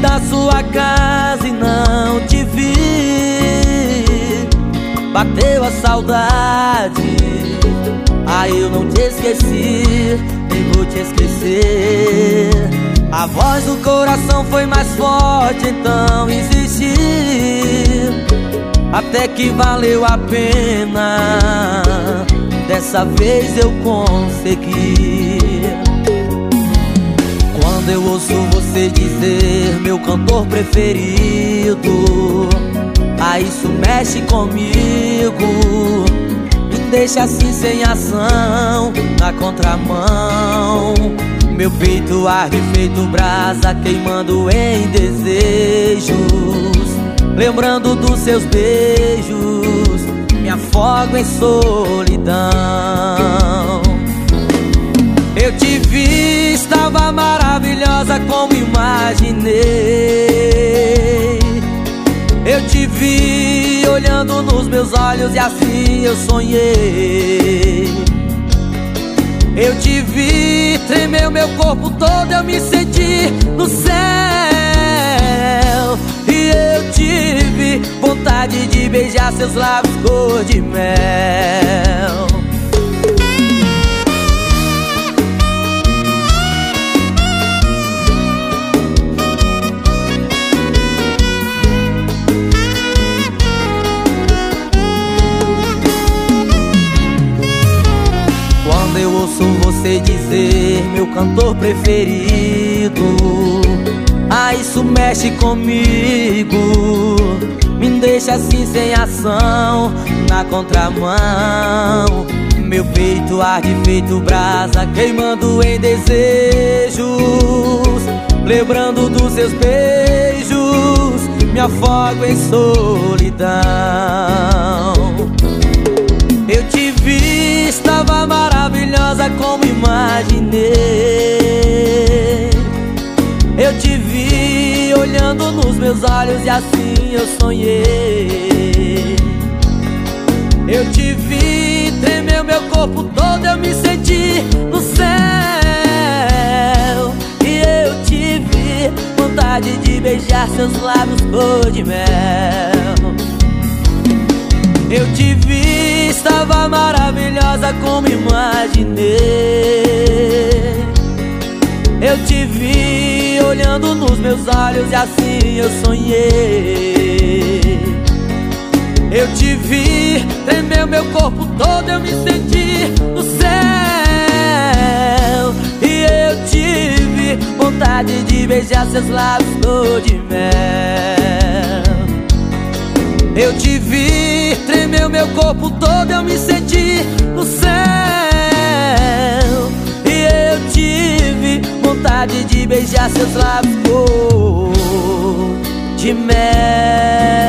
da sua casa e não te vi. Bateu a saudade. Ah, eu não te esqueci Nem vou te esquecer. A voz do coração foi mais forte Então insisti. Até que valeu a pena. Dessa vez eu consegui você dizer Meu cantor preferido. Ah, isso mexe comigo. Me deixa assim sem ação Na contramão. Meu peito arde feito brasa Queimando em desejos. Lembrando dos seus beijos me afogo em solidão. Imaginei. Eu te vi olhando nos meus olhos e assim eu sonhei. Eu te vi, tremeu meu corpo todo, eu me senti no céu. vontade de beijar seus lábios cor de mel dizer meu cantor preferido. Ah, isso mexe comigo. Me deixa assim sem ação Na contramão. Meu peito arde feito brasa Queimando em desejos. Lembrando dos seus beijos Me afogo em solidão. Eu te vi, estava maravilhosa como imaginei Eu te vi olhando nos meus olhos e assim eu sonhei. Eu te vi, tremeu meu corpo todo Eu me senti no céu. E eu te vi, vontade de beijar seus lábios cor de mel. Eu te vi, estava maravilhosa como imaginei Eu te vi olhando nos meus olhos e assim eu sonhei eu te vi, tremeu meu corpo todo, eu me senti no céu. E eu tive vontade de beijar seus lábios cor de mel. Eu te vi, tremeu meu corpo todo, eu me senti no céu. Vontade de beijar seus lábios de mel.